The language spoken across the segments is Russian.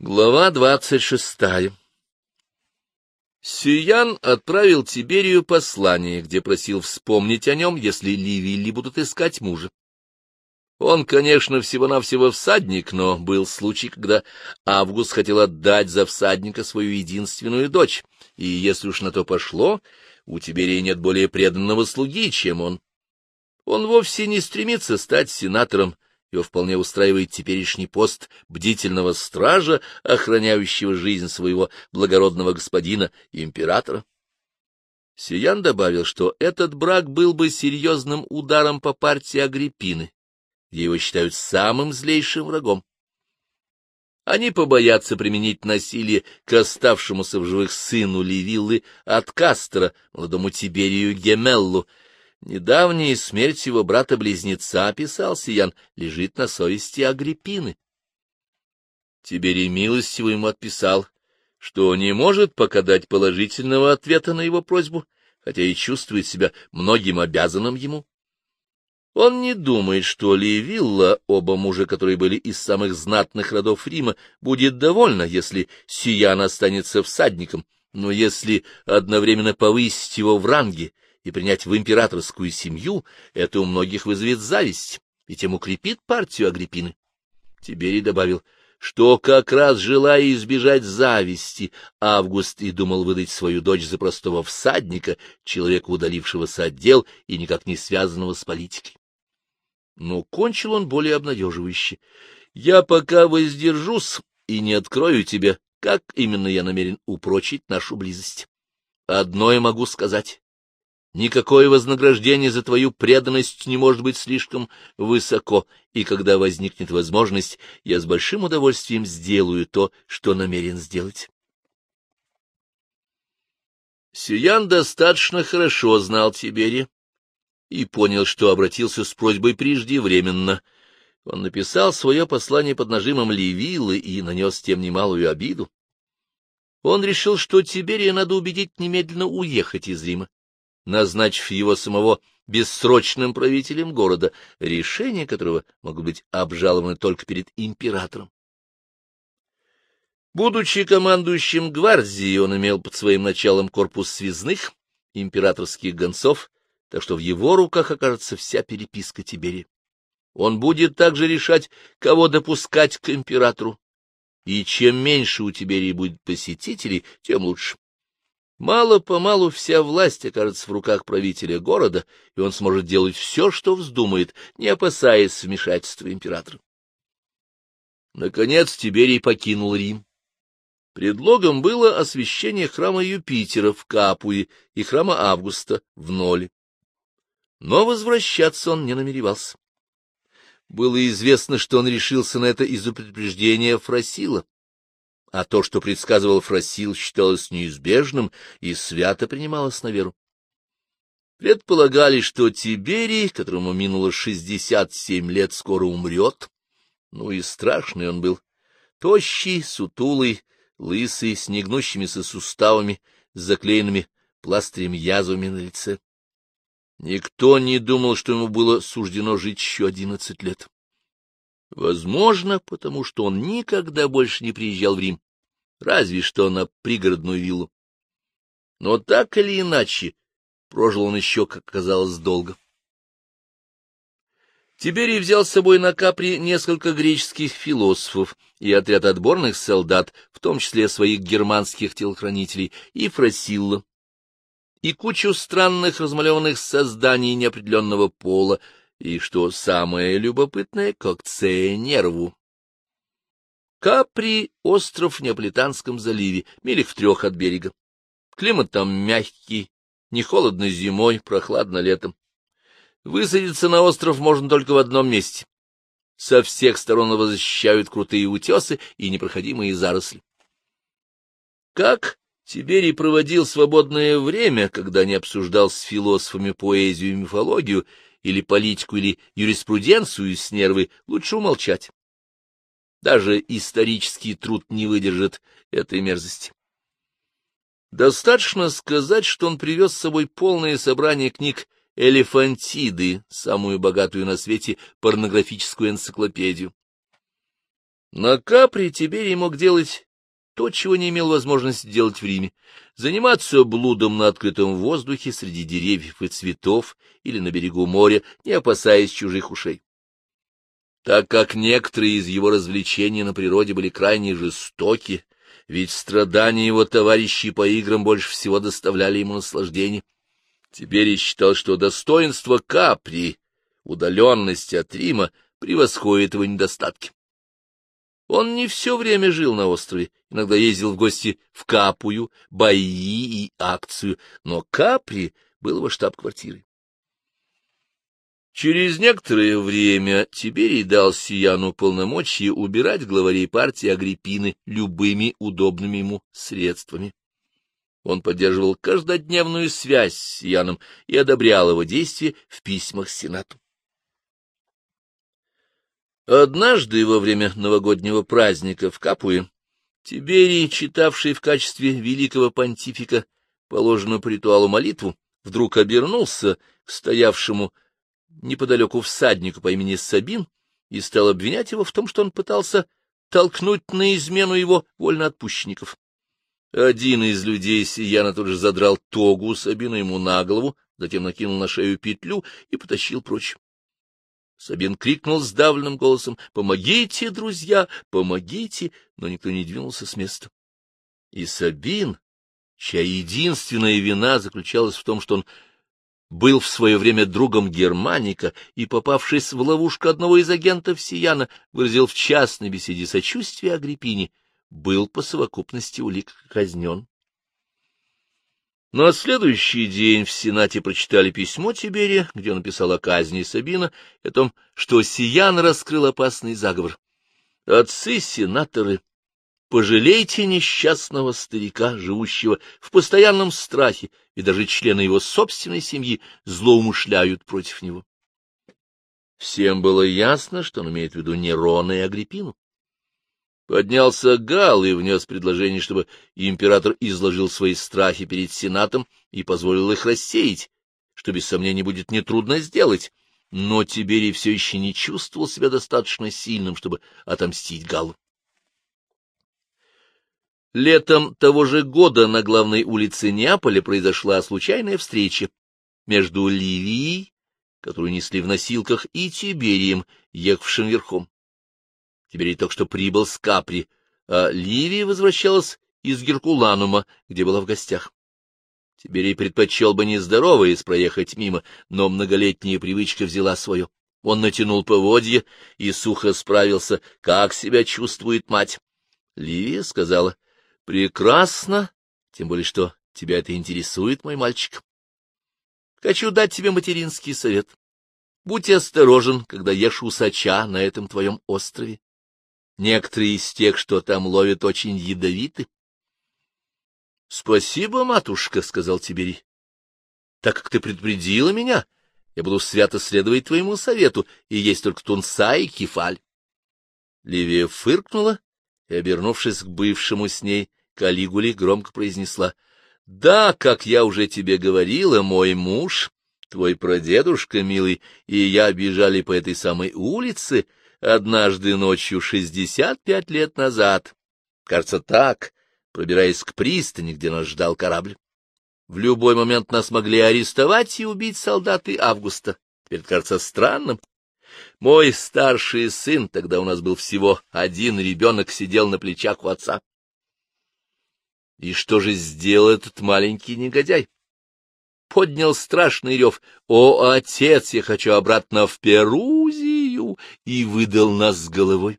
Глава двадцать шестая Сюян отправил Тиберию послание, где просил вспомнить о нем, если Ливилли будут искать мужа. Он, конечно, всего-навсего всадник, но был случай, когда Август хотел отдать за всадника свою единственную дочь, и если уж на то пошло, у Тиберии нет более преданного слуги, чем он. Он вовсе не стремится стать сенатором, его вполне устраивает теперешний пост бдительного стража, охраняющего жизнь своего благородного господина, императора. Сиян добавил, что этот брак был бы серьезным ударом по партии Агриппины, где его считают самым злейшим врагом. Они побоятся применить насилие к оставшемуся в живых сыну Левиллы от Кастера, молодому Тиберию Гемеллу, Недавняя смерть его брата-близнеца, писал Сиян, лежит на совести Агриппины. Тиберий милостиво ему отписал, что не может пока дать положительного ответа на его просьбу, хотя и чувствует себя многим обязанным ему. Он не думает, что Ливилла, оба мужа, которые были из самых знатных родов Рима, будет довольна, если Сиян останется всадником, но если одновременно повысить его в ранге и принять в императорскую семью, это у многих вызовет зависть и тем укрепит партию Агриппины. Тиберий добавил, что как раз желая избежать зависти, Август и думал выдать свою дочь за простого всадника, человека, удалившегося от дел и никак не связанного с политикой. Но кончил он более обнадеживающе. «Я пока воздержусь и не открою тебе, как именно я намерен упрочить нашу близость. Одно я могу сказать. Никакое вознаграждение за твою преданность не может быть слишком высоко, и когда возникнет возможность, я с большим удовольствием сделаю то, что намерен сделать. Сиян достаточно хорошо знал Тибери и понял, что обратился с просьбой преждевременно. Он написал свое послание под нажимом Левилы и нанес тем немалую обиду. Он решил, что Тиберия надо убедить немедленно уехать из Рима назначив его самого бессрочным правителем города, решение которого могло быть обжаловано только перед императором. Будучи командующим гвардией, он имел под своим началом корпус связных, императорских гонцов, так что в его руках окажется вся переписка Тиберия. Он будет также решать, кого допускать к императору, и чем меньше у Тиберии будет посетителей, тем лучше. Мало-помалу вся власть окажется в руках правителя города, и он сможет делать все, что вздумает, не опасаясь вмешательства императора. Наконец Тиберий покинул Рим. Предлогом было освящение храма Юпитера в Капуе и храма Августа в Ноле. Но возвращаться он не намеревался. Было известно, что он решился на это из-за предупреждения Фросила а то, что предсказывал Фросил, считалось неизбежным и свято принималось на веру. Предполагали, что Тиберий, которому минуло шестьдесят семь лет, скоро умрет. Ну и страшный он был. Тощий, сутулый, лысый, с негнущимися суставами, с заклеенными пластырем язвами на лице. Никто не думал, что ему было суждено жить еще одиннадцать лет. Возможно, потому что он никогда больше не приезжал в Рим, разве что на пригородную виллу. Но так или иначе, прожил он еще, как казалось, долго. Тиберий взял с собой на Капри несколько греческих философов и отряд отборных солдат, в том числе своих германских телохранителей, и Фросилла, и кучу странных размалеванных созданий неопределенного пола, и, что самое любопытное, кокцея нерву. Капри — остров в Неаполитанском заливе, милях в трех от берега. Климат там мягкий, не холодно зимой, прохладно летом. Высадиться на остров можно только в одном месте. Со всех сторон его защищают крутые утесы и непроходимые заросли. Как Тиберий проводил свободное время, когда не обсуждал с философами поэзию и мифологию, или политику, или юриспруденцию с нервы, лучше умолчать. Даже исторический труд не выдержит этой мерзости. Достаточно сказать, что он привез с собой полное собрание книг «Элефантиды», самую богатую на свете порнографическую энциклопедию. На Капри Тиберий мог делать то, чего не имел возможности делать в Риме — заниматься блудом на открытом воздухе среди деревьев и цветов или на берегу моря, не опасаясь чужих ушей. Так как некоторые из его развлечений на природе были крайне жестоки, ведь страдания его товарищей по играм больше всего доставляли ему наслаждение, теперь я считал, что достоинство Капри, удаленность от Рима, превосходит его недостатки. Он не все время жил на острове, иногда ездил в гости в Капую, Баи и Акцию, но Капри был его штаб-квартирой. Через некоторое время Тиберий дал Сияну полномочия убирать главарей партии Агриппины любыми удобными ему средствами. Он поддерживал каждодневную связь с Сияном и одобрял его действия в письмах Сенату. Однажды во время новогоднего праздника в Капуе Тиберий, читавший в качестве великого понтифика положенную по ритуалу молитву, вдруг обернулся к стоявшему неподалеку всаднику по имени Сабин и стал обвинять его в том, что он пытался толкнуть на измену его вольноотпущенников. Один из людей Сияна тут же задрал тогу Сабина ему на голову, затем накинул на шею петлю и потащил прочь. Сабин крикнул сдавленным голосом «Помогите, друзья, помогите!» но никто не двинулся с места. И Сабин, чья единственная вина заключалась в том, что он был в свое время другом Германика и, попавшись в ловушку одного из агентов Сияна, выразил в частной беседе сочувствие Агриппине, был по совокупности улик казнен. На следующий день в Сенате прочитали письмо Тиберия, где он написал о казни Сабина и о том, что Сиян раскрыл опасный заговор. Отцы-сенаторы, пожалейте несчастного старика, живущего в постоянном страхе, и даже члены его собственной семьи злоумышляют против него. Всем было ясно, что он имеет в виду Нерона и Агриппину. Поднялся Гал и внес предложение, чтобы император изложил свои страхи перед Сенатом и позволил их рассеять, что без сомнения будет нетрудно сделать. Но Тиберий все еще не чувствовал себя достаточно сильным, чтобы отомстить Галу. Летом того же года на главной улице Неаполя произошла случайная встреча между Ливией, которую несли в носилках, и Тиберием, ехавшим верхом. Тиберий только что прибыл с Капри, а Ливия возвращалась из Геркуланума, где была в гостях. Тиберий предпочел бы нездоровое проехать мимо, но многолетняя привычка взяла свое. Он натянул поводье и сухо справился, как себя чувствует мать. Ливия сказала, — Прекрасно, тем более, что тебя это интересует, мой мальчик. Хочу дать тебе материнский совет. Будь осторожен, когда ешь усача на этом твоем острове. Некоторые из тех, что там ловят, очень ядовиты. — Спасибо, матушка, — сказал Тибери. — Так как ты предупредила меня, я буду свято следовать твоему совету, и есть только тунца и кефаль. Ливия фыркнула и, обернувшись к бывшему с ней, Калигуле громко произнесла. — Да, как я уже тебе говорила, мой муж, твой прадедушка, милый, и я бежали по этой самой улице, — однажды ночью шестьдесят пять лет назад. Кажется, так, пробираясь к пристани, где нас ждал корабль. В любой момент нас могли арестовать и убить солдаты Августа. Теперь кажется странным. Мой старший сын, тогда у нас был всего один ребенок, сидел на плечах у отца. И что же сделал этот маленький негодяй? Поднял страшный рев. «О, отец, я хочу обратно в Перузи!» и выдал нас с головой.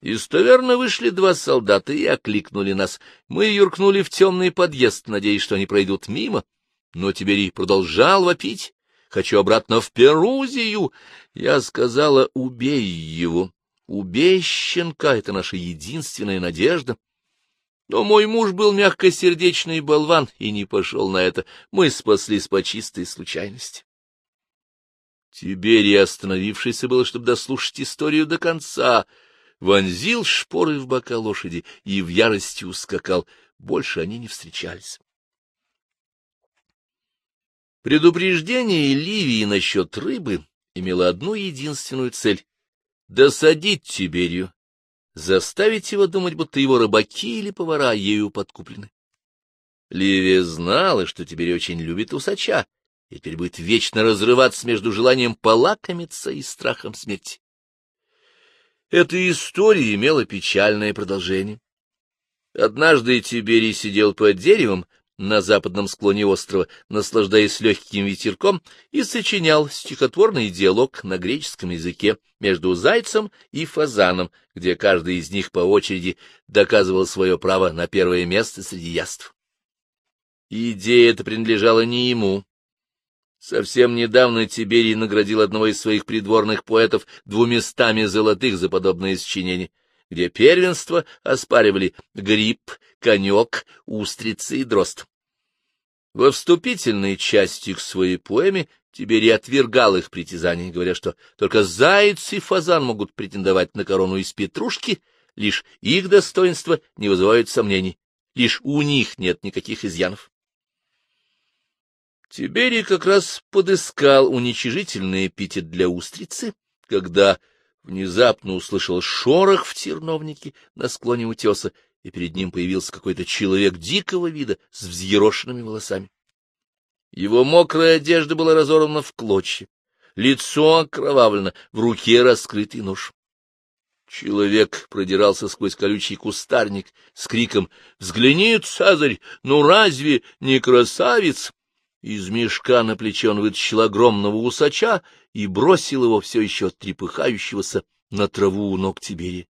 Из таверны вышли два солдата и окликнули нас. Мы юркнули в темный подъезд, надеясь, что они пройдут мимо. Но Тиберий продолжал вопить. «Хочу обратно в Перузию!» Я сказала, «Убей его! Убей щенка! Это наша единственная надежда!» Но мой муж был мягкосердечный болван и не пошел на это. Мы спаслись по чистой случайности. Тиберий, остановившийся было, чтобы дослушать историю до конца, вонзил шпоры в бока лошади и в ярости ускакал. Больше они не встречались. Предупреждение Ливии насчет рыбы имело одну единственную цель — досадить Тиберию заставить его думать, будто его рыбаки или повара ею подкуплены. Ливия знала, что теперь очень любит усача, и теперь будет вечно разрываться между желанием полакомиться и страхом смерти. Эта история имела печальное продолжение. Однажды Тиберий сидел под деревом на западном склоне острова, наслаждаясь легким ветерком, и сочинял стихотворный диалог на греческом языке между зайцем и фазаном, где каждый из них по очереди доказывал свое право на первое место среди яств. Идея эта принадлежала не ему. Совсем недавно Тиберий наградил одного из своих придворных поэтов двуместами золотых за подобное сочинение — где первенство оспаривали гриб, конек, устрицы и дрозд. Во вступительной части к своей поэме Тиберий отвергал их притязаний, говоря, что только заяц и фазан могут претендовать на корону из петрушки, лишь их достоинства не вызывают сомнений, лишь у них нет никаких изъянов. Тиберий как раз подыскал уничижительный эпитет для устрицы, когда внезапно услышал шорох в терновнике на склоне утеса, и перед ним появился какой-то человек дикого вида с взъерошенными волосами. Его мокрая одежда была разорвана в клочья, лицо окровавлено, в руке раскрытый нож. Человек продирался сквозь колючий кустарник с криком «Взгляни, Цезарь, ну разве не красавец?» Из мешка на плече он вытащил огромного усача и бросил его все еще трепыхающегося на траву у ног Тибери.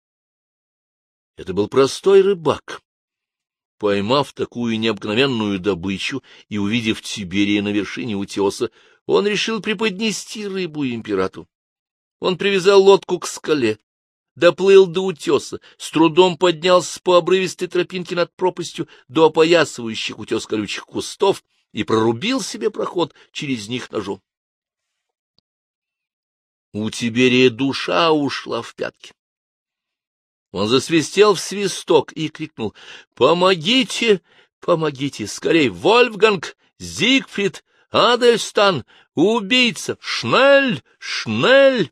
Это был простой рыбак. Поймав такую необыкновенную добычу и увидев Тиберия на вершине утеса, он решил преподнести рыбу императору. Он привязал лодку к скале, доплыл до утеса, с трудом поднялся по обрывистой тропинке над пропастью до опоясывающих утес колючих кустов — и прорубил себе проход через них ножом. У Тиберия душа ушла в пятки. Он засвистел в свисток и крикнул «Помогите! Помогите! Скорей! Вольфганг! Зигфрид! Адельстан! Убийца! Шнель! Шнель!»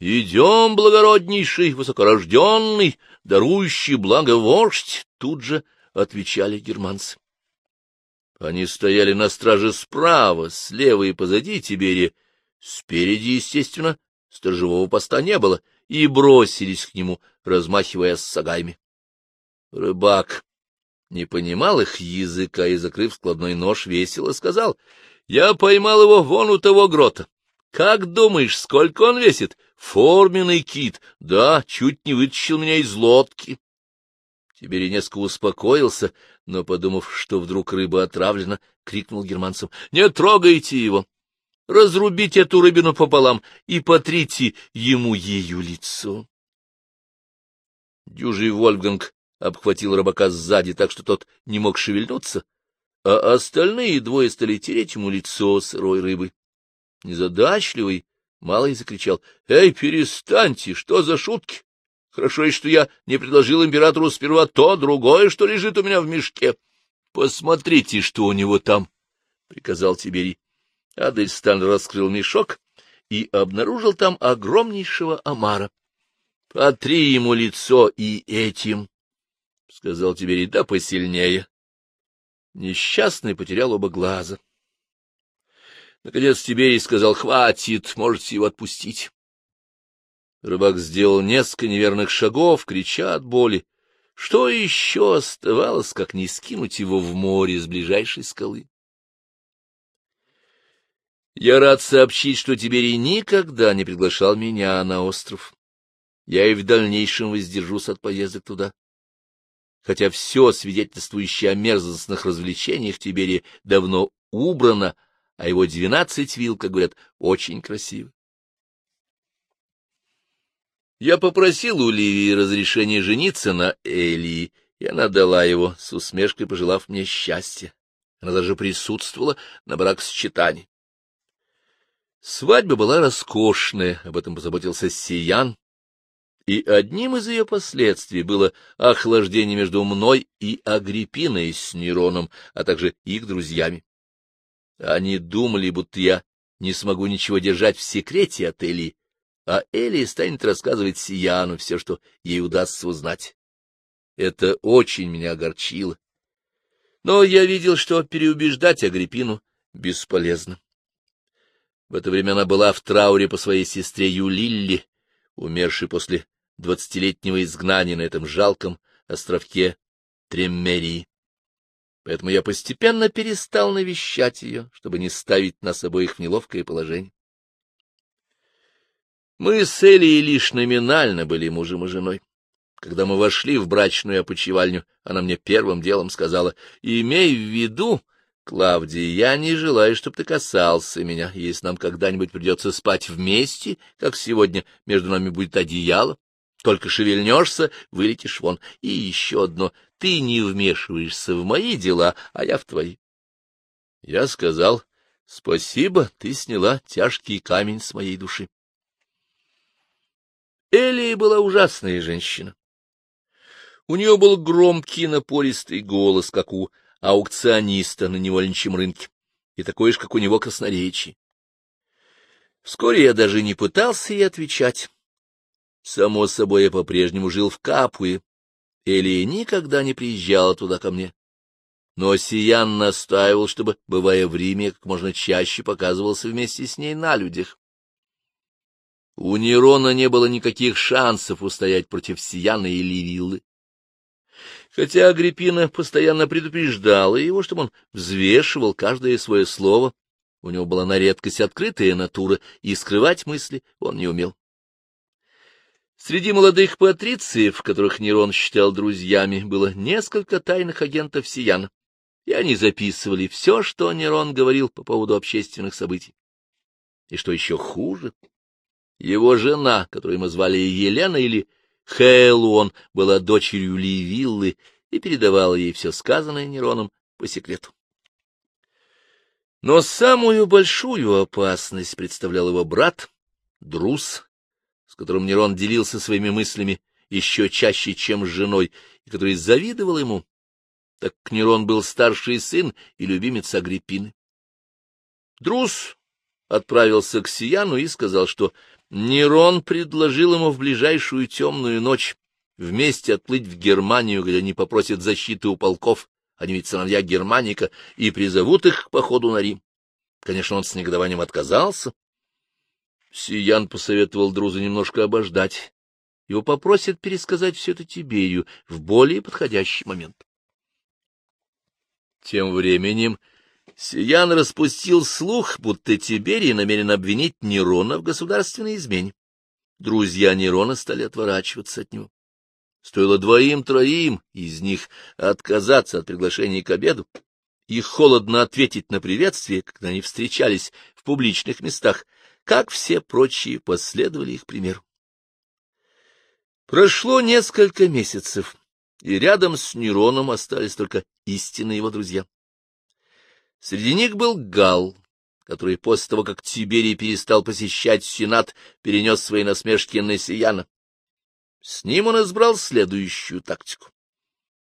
«Идем, благороднейший, высокорожденный, дарующий благо вождь!» Тут же отвечали германцы. Они стояли на страже справа, слева и позади Тиберия. Спереди, естественно, сторожевого поста не было, и бросились к нему, размахивая сагайми. Рыбак не понимал их языка и, закрыв складной нож, весело сказал, — Я поймал его вон у того грота. Как думаешь, сколько он весит? Форменный кит. Да, чуть не вытащил меня из лодки. Тиберий несколько успокоился, но, подумав, что вдруг рыба отравлена, крикнул германцам, — Не трогайте его! Разрубите эту рыбину пополам и потрите ему ею лицо. Дюжий Вольфганг обхватил рыбака сзади так, что тот не мог шевельнуться, а остальные двое стали тереть ему лицо сырой рыбой. Незадачливый малый закричал, — Эй, перестаньте, что за шутки? Хорошо, что я не предложил императору сперва то, другое, что лежит у меня в мешке. Посмотрите, что у него там, — приказал Тиберий. Адельстан раскрыл мешок и обнаружил там огромнейшего омара. — Потри ему лицо и этим, — сказал Тиберий, — да посильнее. Несчастный потерял оба глаза. Наконец Тиберий сказал, — хватит, можете его отпустить. Рыбак сделал несколько неверных шагов, крича от боли. Что еще оставалось, как не скинуть его в море с ближайшей скалы? Я рад сообщить, что Тиберий никогда не приглашал меня на остров. Я и в дальнейшем воздержусь от поездок туда. Хотя все, свидетельствующее о мерзостных развлечениях Тиберия, давно убрано, а его двенадцать вил, как говорят, очень красивы. Я попросил у Ливии разрешения жениться на Элии, и она дала его, с усмешкой пожелав мне счастья. Она даже присутствовала на бракосчитании. Свадьба была роскошная, об этом позаботился Сиян, и одним из ее последствий было охлаждение между мной и Агриппиной с Нероном, а также их друзьями. Они думали, будто я не смогу ничего держать в секрете от Элии, а Элли станет рассказывать Сияну все, что ей удастся узнать. Это очень меня огорчило. Но я видел, что переубеждать Агриппину бесполезно. В это время она была в трауре по своей сестре Юлилле, умершей после двадцатилетнего изгнания на этом жалком островке Треммерии. Поэтому я постепенно перестал навещать ее, чтобы не ставить нас обоих в неловкое положение. Мы с Элией лишь номинально были мужем и женой. Когда мы вошли в брачную опочивальню, она мне первым делом сказала, «Имей в виду, Клавдия, я не желаю, чтобы ты касался меня. Если нам когда-нибудь придется спать вместе, как сегодня, между нами будет одеяло. Только шевельнешься, вылетишь вон. И еще одно, ты не вмешиваешься в мои дела, а я в твои». Я сказал, «Спасибо, ты сняла тяжкий камень с моей души». Элия была ужасная женщина. У нее был громкий напористый голос, как у аукциониста на невольничьем рынке, и такой же, как у него красноречие. Вскоре я даже не пытался ей отвечать. Само собой, я по-прежнему жил в Капуе. Элия никогда не приезжала туда ко мне. Но Сиян настаивал, чтобы, бывая в Риме, как можно чаще показывался вместе с ней на людях. У Нерона не было никаких шансов устоять против Сияна и Ливиллы. Хотя Агриппина постоянно предупреждала его, чтобы он взвешивал каждое свое слово, у него была на редкость открытая натура, и скрывать мысли он не умел. Среди молодых патрициев, которых Нерон считал друзьями, было несколько тайных агентов Сияна, и они записывали все, что Нерон говорил по поводу общественных событий. И что еще хуже, его жена, которую мы звали Елена или Хейлуон, была дочерью Ливиллы и передавала ей все сказанное Нероном по секрету. Но самую большую опасность представлял его брат, Друс, с которым Нерон делился своими мыслями еще чаще, чем с женой, и который завидовал ему, так как Нерон был старший сын и любимец Агриппины. Друс отправился к Сияну и сказал, что Нерон предложил ему в ближайшую темную ночь вместе отплыть в Германию, где они попросят защиты у полков, они ведь сыновья Германика, и призовут их к походу на Рим. Конечно, он с негодованием отказался. Сиян посоветовал Друзу немножко обождать. Его попросят пересказать все это Тиберию в более подходящий момент. Тем временем Сиян распустил слух, будто Тиберий намерен обвинить Нерона в государственной измене. Друзья Нерона стали отворачиваться от него. Стоило двоим-троим из них отказаться от приглашения к обеду и холодно ответить на приветствие, когда они встречались в публичных местах, как все прочие последовали их примеру. Прошло несколько месяцев, и рядом с Нероном остались только истинные его друзья. Среди них был Гал, который после того, как Тиберий перестал посещать Сенат, перенес свои насмешки на Сияна. С ним он избрал следующую тактику.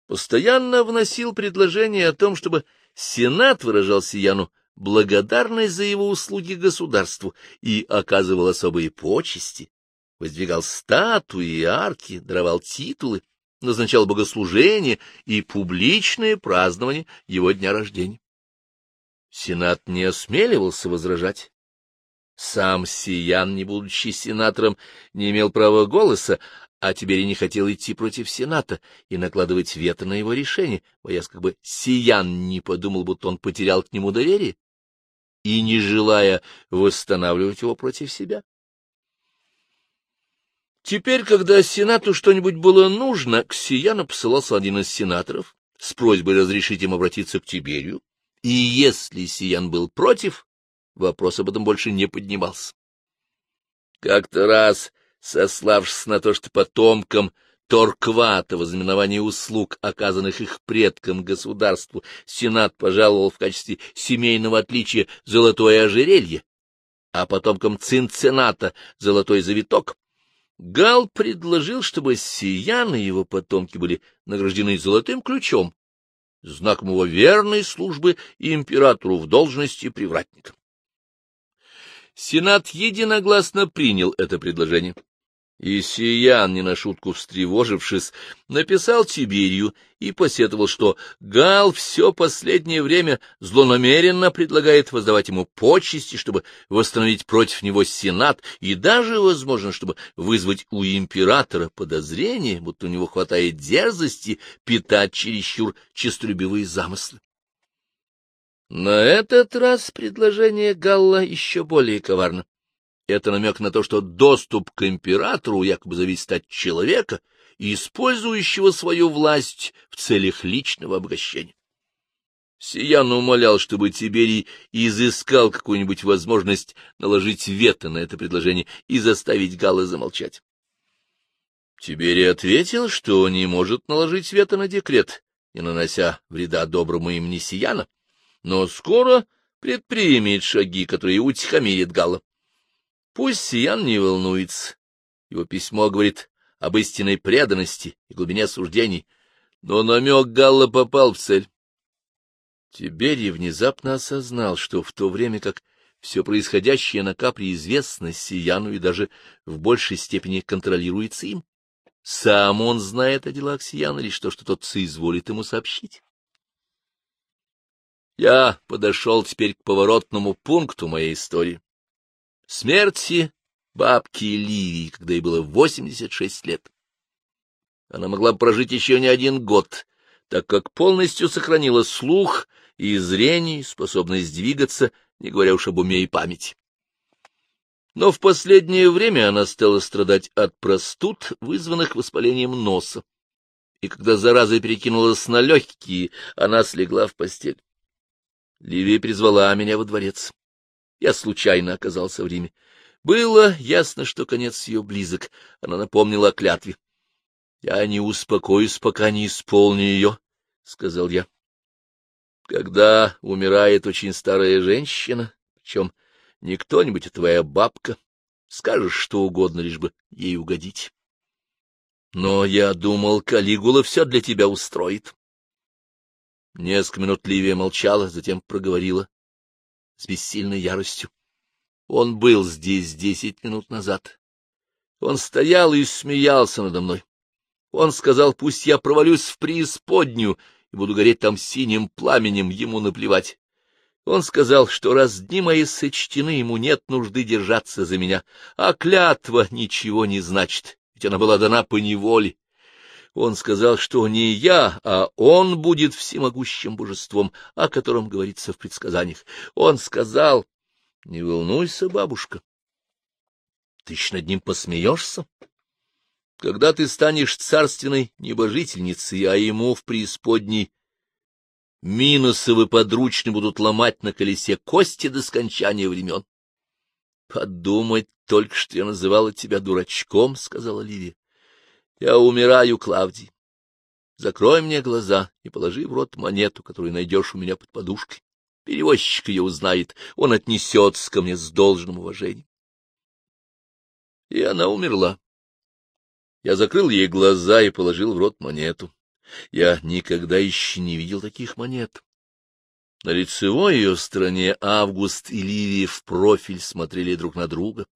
Постоянно вносил предложение о том, чтобы Сенат выражал Сияну благодарность за его услуги государству и оказывал особые почести, воздвигал статуи и арки, даровал титулы, назначал богослужение и публичное празднование его дня рождения. Сенат не осмеливался возражать. Сам Сиян, не будучи сенатором, не имел права голоса, а теперь и не хотел идти против Сената и накладывать вето на его решение, боясь, как бы Сиян не подумал, будто он потерял к нему доверие, и не желая восстанавливать его против себя. Теперь, когда Сенату что-нибудь было нужно, к Сияну посылался один из сенаторов с просьбой разрешить им обратиться к Тиберию, и если Сиян был против, вопрос об этом больше не поднимался. Как-то раз, сославшись на то, что потомкам Торквата во знаменование услуг, оказанных их предкам государству, Сенат пожаловал в качестве семейного отличия золотое ожерелье, а потомкам Цинцената — золотой завиток, Гал предложил, чтобы Сиян и его потомки были награждены золотым ключом, знаком его верной службы императору в должности привратника. Сенат единогласно принял это предложение. И Сиян, не на шутку встревожившись, написал Тиберию и посетовал, что Гал все последнее время злонамеренно предлагает воздавать ему почести, чтобы восстановить против него Сенат, и даже, возможно, чтобы вызвать у императора подозрение, будто у него хватает дерзости питать чересчур честолюбивые замыслы. На этот раз предложение Галла еще более коварно. Это намек на то, что доступ к императору якобы зависит от человека, использующего свою власть в целях личного обогащения. Сиян умолял, чтобы Тиберий изыскал какую-нибудь возможность наложить вето на это предложение и заставить Галла замолчать. Тиберий ответил, что не может наложить вето на декрет, не нанося вреда доброму имени Сияна, но скоро предпримет шаги, которые утихомирят Галла. Пусть Сиян не волнуется. Его письмо говорит об истинной преданности и глубине суждений, но намек Галла попал в цель. Тиберий внезапно осознал, что в то время как все происходящее на Капре известно Сияну и даже в большей степени контролируется им, сам он знает о делах Сияна лишь то, что тот соизволит ему сообщить. Я подошел теперь к поворотному пункту моей истории смерти бабки Ливии, когда ей было 86 лет. Она могла прожить еще не один год, так как полностью сохранила слух и зрение, способность двигаться, не говоря уж об уме и памяти. Но в последнее время она стала страдать от простуд, вызванных воспалением носа. И когда зараза перекинулась на легкие, она слегла в постель. Ливия призвала меня во дворец. Я случайно оказался в Риме. Было ясно, что конец ее близок. Она напомнила о клятве. — Я не успокоюсь, пока не исполню ее, — сказал я. Когда умирает очень старая женщина, причем не кто-нибудь, а твоя бабка, скажешь что угодно, лишь бы ей угодить. Но я думал, Калигула все для тебя устроит. Несколько минут Ливия молчала, затем проговорила с бессильной яростью. Он был здесь десять минут назад. Он стоял и смеялся надо мной. Он сказал, пусть я провалюсь в преисподнюю и буду гореть там синим пламенем, ему наплевать. Он сказал, что раз дни мои сочтены, ему нет нужды держаться за меня, а клятва ничего не значит, ведь она была дана по неволе. Он сказал, что не я, а он будет всемогущим божеством, о котором говорится в предсказаниях. Он сказал, — Не волнуйся, бабушка, ты еще над ним посмеешься. Когда ты станешь царственной небожительницей, а ему в преисподней минусовы подручные будут ломать на колесе кости до скончания времен. — Подумать только, что я называла тебя дурачком, — сказала Ливия. Я умираю, Клавдий. Закрой мне глаза и положи в рот монету, которую найдешь у меня под подушкой. Перевозчик ее узнает, он отнесется ко мне с должным уважением. И она умерла. Я закрыл ей глаза и положил в рот монету. Я никогда еще не видел таких монет. На лицевой ее стороне Август и Ливия в профиль смотрели друг на друга,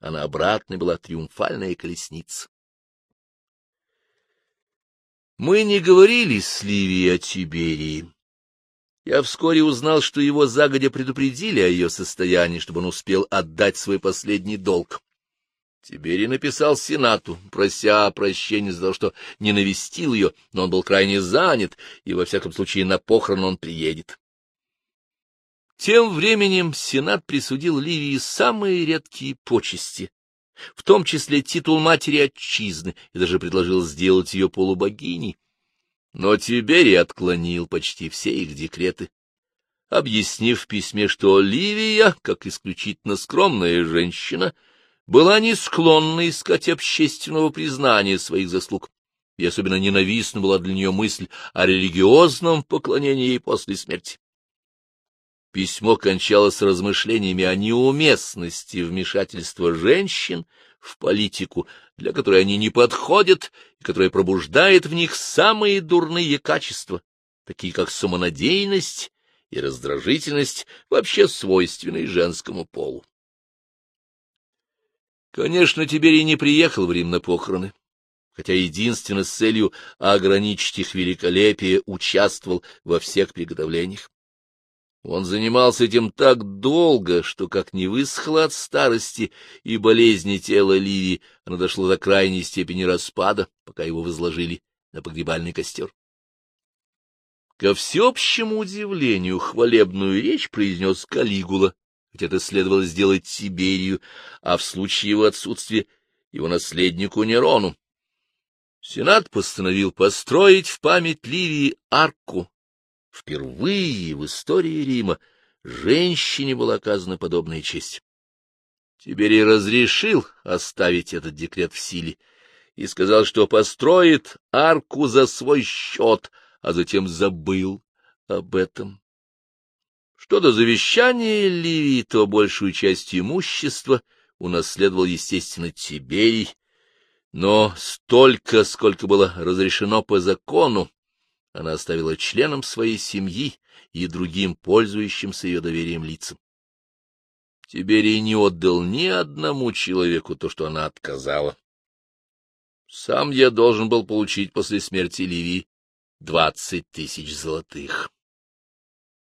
а на обратной была триумфальная колесница. Мы не говорили с Ливией о Тиберии. Я вскоре узнал, что его загодя предупредили о ее состоянии, чтобы он успел отдать свой последний долг. Тиберий написал Сенату, прося прощения за то, что не навестил ее, но он был крайне занят, и, во всяком случае, на похорон он приедет. Тем временем Сенат присудил Ливии самые редкие почести, в том числе титул матери отчизны, и даже предложил сделать ее полубогиней. Но Тиберий отклонил почти все их декреты, объяснив в письме, что Ливия, как исключительно скромная женщина, была не склонна искать общественного признания своих заслуг, и особенно ненавистна была для нее мысль о религиозном поклонении ей после смерти. Письмо кончалось размышлениями о неуместности вмешательства женщин в политику, для которой они не подходят и которая пробуждает в них самые дурные качества, такие как самонадеянность и раздражительность, вообще свойственные женскому полу. Конечно, Тиберий не приехал в Рим на похороны, хотя единственно с целью ограничить их великолепие участвовал во всех приготовлениях. Он занимался этим так долго, что, как не высохло от старости и болезни тела Ливии, оно дошло до крайней степени распада, пока его возложили на погребальный костер. Ко всеобщему удивлению хвалебную речь произнес Калигула, ведь это следовало сделать Тиберию, а в случае его отсутствия его наследнику Нерону. Сенат постановил построить в память Ливии арку, Впервые в истории Рима женщине была оказана подобная честь. Тиберий разрешил оставить этот декрет в силе и сказал, что построит арку за свой счет, а затем забыл об этом. Что до завещания Ливии, то большую часть имущества унаследовал, естественно, Тиберий, но столько, сколько было разрешено по закону, она оставила членам своей семьи и другим пользующимся ее доверием лицам. Тиберий не отдал ни одному человеку то, что она отказала. Сам я должен был получить после смерти Ливии двадцать тысяч золотых.